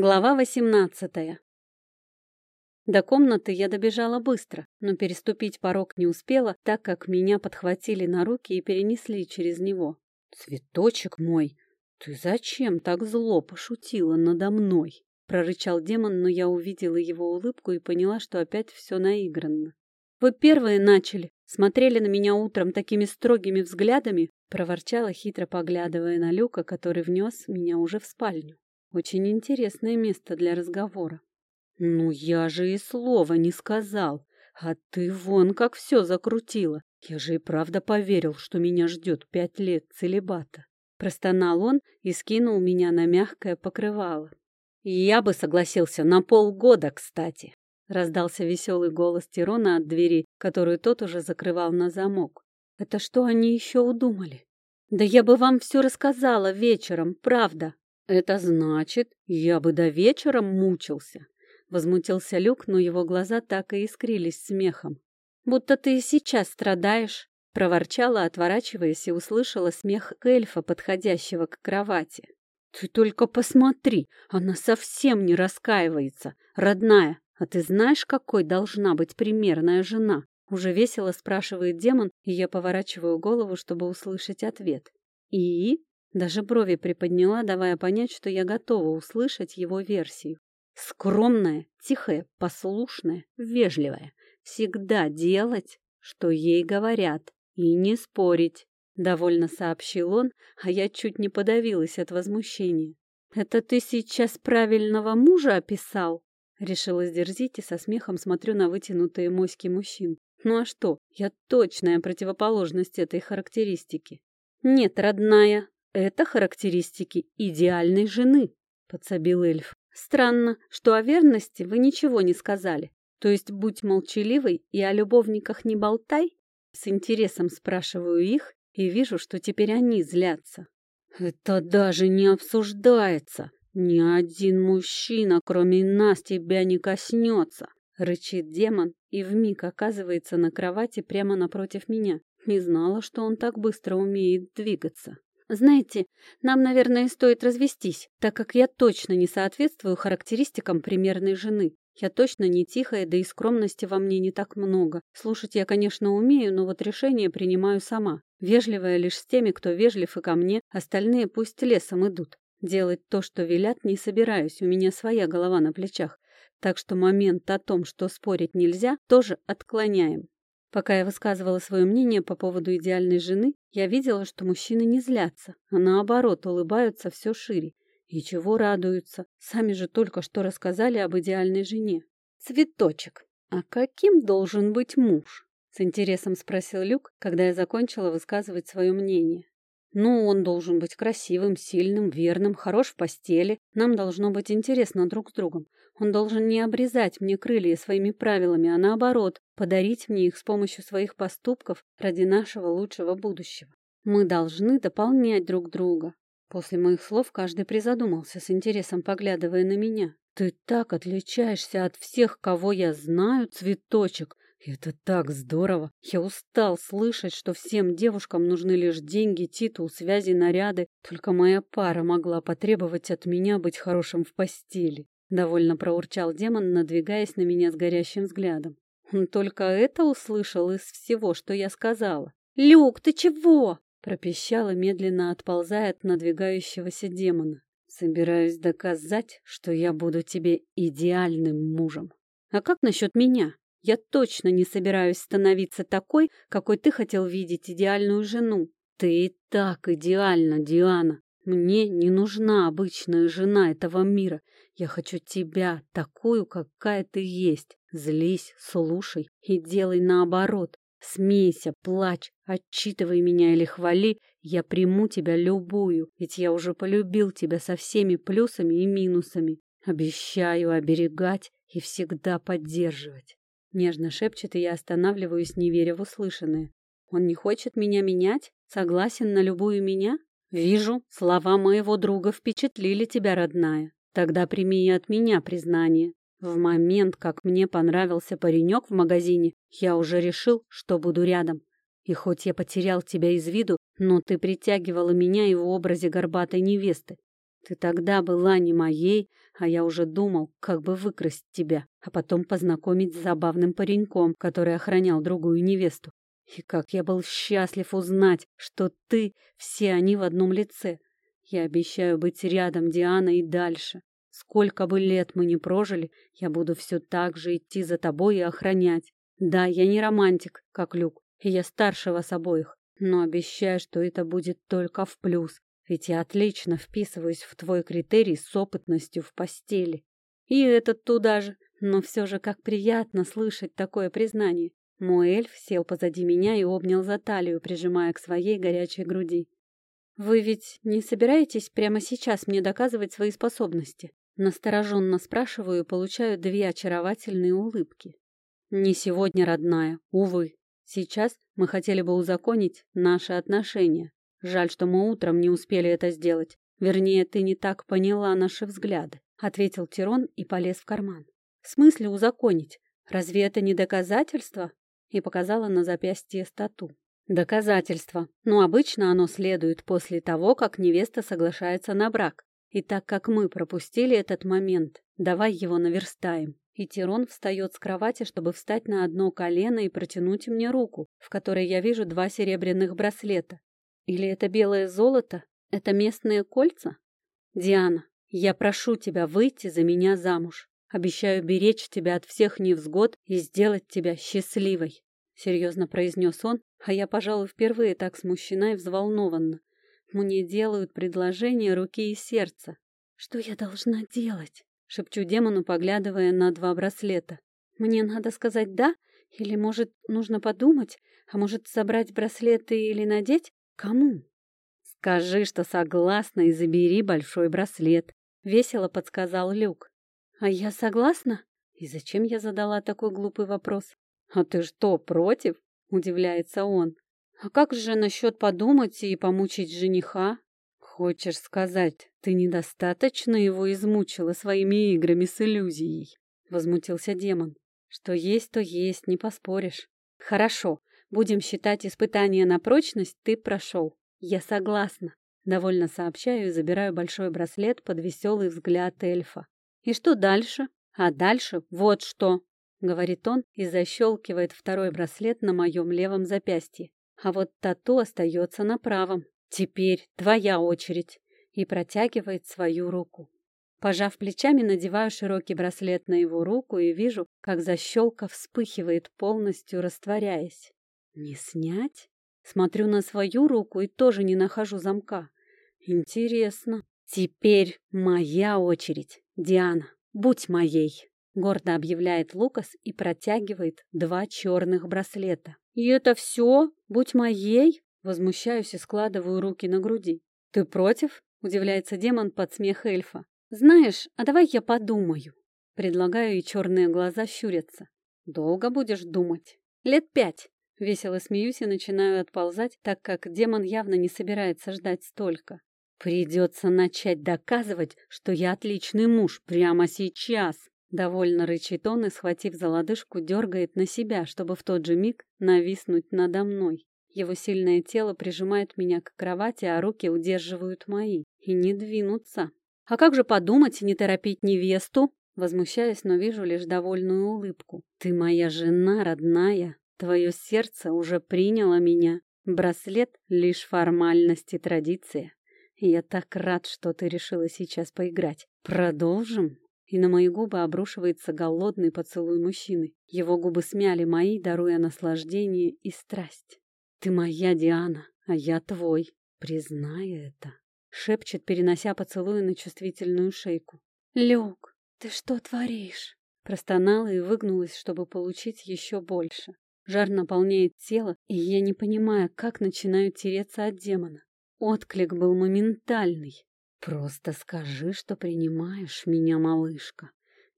Глава восемнадцатая. До комнаты я добежала быстро, но переступить порог не успела, так как меня подхватили на руки и перенесли через него. «Цветочек мой, ты зачем так зло пошутила надо мной?» прорычал демон, но я увидела его улыбку и поняла, что опять все наигранно. «Вы первые начали, смотрели на меня утром такими строгими взглядами», проворчала, хитро поглядывая на Люка, который внес меня уже в спальню. Очень интересное место для разговора. Ну, я же и слова не сказал. А ты вон как все закрутила. Я же и правда поверил, что меня ждет пять лет целебата. Простонал он и скинул меня на мягкое покрывало. Я бы согласился на полгода, кстати. Раздался веселый голос Тирона от двери, которую тот уже закрывал на замок. Это что они еще удумали? Да я бы вам все рассказала вечером, правда. «Это значит, я бы до вечера мучился», — возмутился Люк, но его глаза так и искрились смехом. «Будто ты и сейчас страдаешь», — проворчала, отворачиваясь, и услышала смех эльфа, подходящего к кровати. «Ты только посмотри, она совсем не раскаивается, родная. А ты знаешь, какой должна быть примерная жена?» Уже весело спрашивает демон, и я поворачиваю голову, чтобы услышать ответ. «И?» Даже брови приподняла, давая понять, что я готова услышать его версию. Скромная, тихая, послушная, вежливая. Всегда делать, что ей говорят, и не спорить. Довольно сообщил он, а я чуть не подавилась от возмущения. «Это ты сейчас правильного мужа описал?» Решила сдерзить и со смехом смотрю на вытянутые моськи мужчин. Ну а что, я точная противоположность этой характеристики. «Нет, родная, это характеристики идеальной жены, подсобил эльф. Странно, что о верности вы ничего не сказали. То есть будь молчаливой и о любовниках не болтай? С интересом спрашиваю их и вижу, что теперь они злятся. Это даже не обсуждается. Ни один мужчина, кроме нас, тебя не коснется, рычит демон и вмиг оказывается на кровати прямо напротив меня. Не знала, что он так быстро умеет двигаться. Знаете, нам, наверное, стоит развестись, так как я точно не соответствую характеристикам примерной жены. Я точно не тихая, да и скромности во мне не так много. Слушать я, конечно, умею, но вот решение принимаю сама. Вежливая лишь с теми, кто вежлив и ко мне, остальные пусть лесом идут. Делать то, что велят, не собираюсь, у меня своя голова на плечах. Так что момент о том, что спорить нельзя, тоже отклоняем. Пока я высказывала свое мнение по поводу идеальной жены, я видела, что мужчины не злятся, а наоборот улыбаются все шире. И чего радуются? Сами же только что рассказали об идеальной жене. «Цветочек, а каким должен быть муж?» С интересом спросил Люк, когда я закончила высказывать свое мнение. Ну, он должен быть красивым, сильным, верным, хорош в постели. Нам должно быть интересно друг с другом. Он должен не обрезать мне крылья своими правилами, а наоборот, подарить мне их с помощью своих поступков ради нашего лучшего будущего. Мы должны дополнять друг друга. После моих слов каждый призадумался, с интересом поглядывая на меня. «Ты так отличаешься от всех, кого я знаю, цветочек!» Это так здорово! Я устал слышать, что всем девушкам нужны лишь деньги, титул, связи, наряды. Только моя пара могла потребовать от меня быть хорошим в постели. Довольно проурчал демон, надвигаясь на меня с горящим взглядом. Он только это услышал из всего, что я сказала. «Люк, ты чего?» пропищала, медленно отползая от надвигающегося демона. «Собираюсь доказать, что я буду тебе идеальным мужем. А как насчет меня? Я точно не собираюсь становиться такой, какой ты хотел видеть идеальную жену. Ты и так идеальна, Диана. Мне не нужна обычная жена этого мира. Я хочу тебя, такую, какая ты есть. Злись, слушай и делай наоборот. Смейся, плачь, отчитывай меня или хвали, я приму тебя любую, ведь я уже полюбил тебя со всеми плюсами и минусами. Обещаю оберегать и всегда поддерживать. Нежно шепчет, и я останавливаюсь, не веря в услышанное. Он не хочет меня менять? Согласен на любую меня? Вижу, слова моего друга впечатлили тебя, родная. Тогда прими и от меня признание. В момент, как мне понравился паренек в магазине, я уже решил, что буду рядом. И хоть я потерял тебя из виду, но ты притягивала меня и в образе горбатой невесты. Ты тогда была не моей, а я уже думал, как бы выкрасть тебя, а потом познакомить с забавным пареньком, который охранял другую невесту. И как я был счастлив узнать, что ты, все они в одном лице. Я обещаю быть рядом, Диана, и дальше. Сколько бы лет мы ни прожили, я буду все так же идти за тобой и охранять. Да, я не романтик, как Люк, и я старше вас обоих, но обещаю, что это будет только в плюс, ведь я отлично вписываюсь в твой критерий с опытностью в постели. И этот туда же, но все же как приятно слышать такое признание. Мой эльф сел позади меня и обнял за талию, прижимая к своей горячей груди. «Вы ведь не собираетесь прямо сейчас мне доказывать свои способности?» Настороженно спрашиваю и получаю две очаровательные улыбки. «Не сегодня, родная, увы. Сейчас мы хотели бы узаконить наши отношения. Жаль, что мы утром не успели это сделать. Вернее, ты не так поняла наши взгляды», — ответил Тирон и полез в карман. «В смысле узаконить? Разве это не доказательство?» И показала на запястье стату. Доказательство. Но обычно оно следует после того, как невеста соглашается на брак. И так как мы пропустили этот момент, давай его наверстаем. И Тирон встает с кровати, чтобы встать на одно колено и протянуть мне руку, в которой я вижу два серебряных браслета. Или это белое золото? Это местные кольца? Диана, я прошу тебя выйти за меня замуж. Обещаю беречь тебя от всех невзгод и сделать тебя счастливой. Серьезно произнес он, а я, пожалуй, впервые так смущена и взволнована. Мне делают предложение руки и сердца. Что я должна делать? Шепчу демону, поглядывая на два браслета. Мне надо сказать «да»? Или, может, нужно подумать? А может, собрать браслеты или надеть? Кому? Скажи, что согласна, и забери большой браслет. Весело подсказал Люк. А я согласна? И зачем я задала такой глупый вопрос? А ты что, против? Удивляется он. А как же насчет подумать и помучить жениха? Хочешь сказать, ты недостаточно его измучила своими играми с иллюзией? Возмутился демон. Что есть, то есть, не поспоришь. Хорошо, будем считать испытание на прочность ты прошел. Я согласна. Довольно сообщаю и забираю большой браслет под веселый взгляд эльфа. И что дальше? А дальше вот что, говорит он и защелкивает второй браслет на моем левом запястье а вот тату остается на правом. Теперь твоя очередь. И протягивает свою руку. Пожав плечами, надеваю широкий браслет на его руку и вижу, как защелка вспыхивает, полностью растворяясь. Не снять? Смотрю на свою руку и тоже не нахожу замка. Интересно. Теперь моя очередь. Диана, будь моей. Гордо объявляет Лукас и протягивает два черных браслета. «И это все? Будь моей?» Возмущаюсь и складываю руки на груди. «Ты против?» — удивляется демон под смех эльфа. «Знаешь, а давай я подумаю». Предлагаю, и черные глаза щурятся. «Долго будешь думать?» «Лет пять». Весело смеюсь и начинаю отползать, так как демон явно не собирается ждать столько. «Придется начать доказывать, что я отличный муж прямо сейчас!» Довольно рычит он и, схватив за лодыжку, дергает на себя, чтобы в тот же миг нависнуть надо мной. Его сильное тело прижимает меня к кровати, а руки удерживают мои. И не двинуться. А как же подумать, не торопить невесту? Возмущаюсь, но вижу лишь довольную улыбку. Ты моя жена, родная. Твое сердце уже приняло меня. Браслет — лишь формальность и традиция. Я так рад, что ты решила сейчас поиграть. Продолжим? и на мои губы обрушивается голодный поцелуй мужчины. Его губы смяли мои, даруя наслаждение и страсть. «Ты моя, Диана, а я твой. Признай это», — шепчет, перенося поцелуй на чувствительную шейку. «Люк, ты что творишь?» Простонала и выгнулась, чтобы получить еще больше. Жар наполняет тело, и я не понимаю, как начинаю тереться от демона. Отклик был моментальный. Просто скажи, что принимаешь меня, малышка.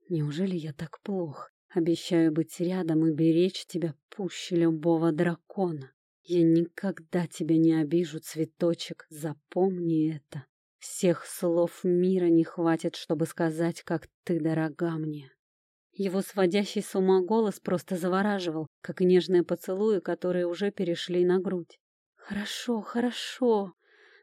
Неужели я так плох? Обещаю быть рядом и беречь тебя пуще любого дракона. Я никогда тебя не обижу, цветочек, запомни это. Всех слов мира не хватит, чтобы сказать, как ты дорога мне. Его сводящий с ума голос просто завораживал, как нежные поцелуи, которые уже перешли на грудь. «Хорошо, хорошо,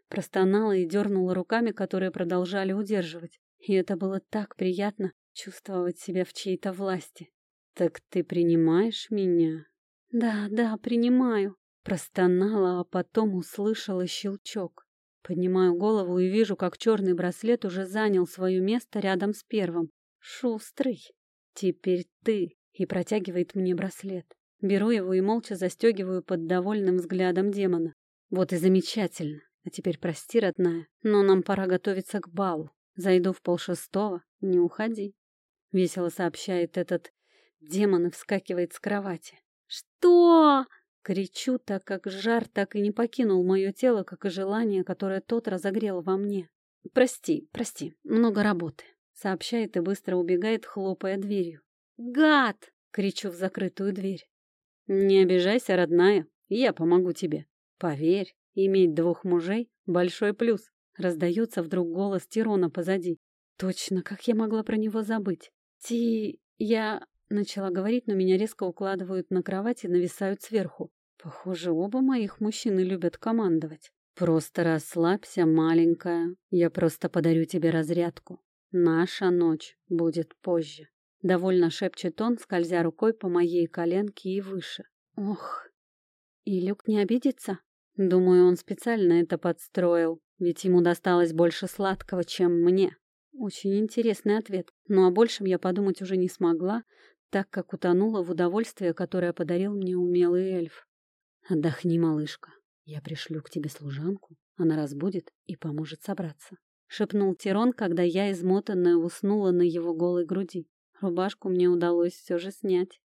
Простонала и дернула руками, которые продолжали удерживать. И это было так приятно чувствовать себя в чьей-то власти. «Так ты принимаешь меня?» «Да, да, принимаю», — простонала, а потом услышала щелчок. Поднимаю голову и вижу, как черный браслет уже занял свое место рядом с первым. «Шустрый! Теперь ты!» И протягивает мне браслет. Беру его и молча застегиваю под довольным взглядом демона. Вот и замечательно. А теперь прости, родная, но нам пора готовиться к балу. Зайду в полшестого, не уходи. Весело сообщает этот демон и вскакивает с кровати. Что? Кричу, так как жар так и не покинул мое тело, как и желание, которое тот разогрел во мне. «Прости, прости, много работы», — сообщает и быстро убегает, хлопая дверью. «Гад!» — кричу в закрытую дверь. «Не обижайся, родная, я помогу тебе. Поверь, Иметь двух мужей — большой плюс. Раздается вдруг голос Тирона позади. Точно, как я могла про него забыть? Ти... я... Начала говорить, но меня резко укладывают на кровать и нависают сверху. Похоже, оба моих мужчины любят командовать. Просто расслабься, маленькая. Я просто подарю тебе разрядку. Наша ночь будет позже. Довольно шепчет он, скользя рукой по моей коленке и выше. Ох, и Люк не обидится? Думаю, он специально это подстроил, ведь ему досталось больше сладкого, чем мне. Очень интересный ответ, но о большем я подумать уже не смогла, так как утонула в удовольствие, которое подарил мне умелый эльф. «Отдохни, малышка. Я пришлю к тебе служанку. Она разбудит и поможет собраться», — шепнул Тирон, когда я, измотанная, уснула на его голой груди. Рубашку мне удалось все же снять.